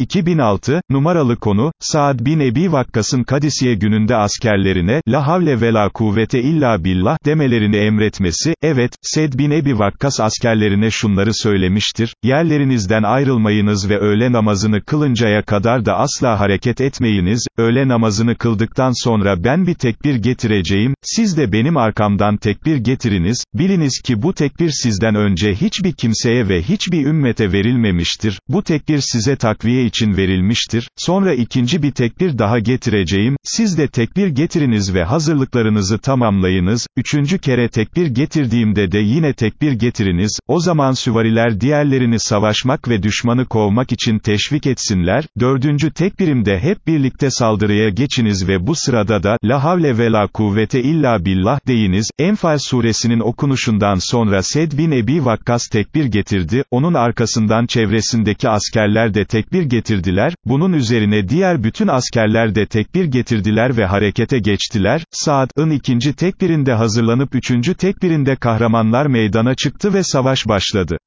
2006, numaralı konu, Saad bin Ebi Vakkas'ın Kadisiye gününde askerlerine, la havle ve la kuvvete illa billah, demelerini emretmesi, evet, Sed bin Ebi Vakkas askerlerine şunları söylemiştir, yerlerinizden ayrılmayınız ve öğle namazını kılıncaya kadar da asla hareket etmeyiniz, öğle namazını kıldıktan sonra ben bir tekbir getireceğim, siz de benim arkamdan tekbir getiriniz, biliniz ki bu tekbir sizden önce hiçbir kimseye ve hiçbir ümmete verilmemiştir, bu tekbir size takviye için verilmiştir, sonra ikinci bir tekbir daha getireceğim, siz de tekbir getiriniz ve hazırlıklarınızı tamamlayınız, üçüncü kere tekbir getirdiğimde de yine tekbir getiriniz, o zaman süvariler diğerlerini savaşmak ve düşmanı kovmak için teşvik etsinler, dördüncü tekbirimde hep birlikte saldırıya geçiniz ve bu sırada da, la havle ve la kuvvete illa billah deyiniz, Enfal suresinin okunuşundan sonra Sed bin Ebi Vakkas tekbir getirdi, onun arkasından çevresindeki askerler de tekbir getirdiler, bunun üzerine diğer bütün askerler de tekbir getirdiler ve harekete geçtiler, Saad'ın ikinci tekbirinde hazırlanıp üçüncü tekbirinde kahramanlar meydana çıktı ve savaş başladı.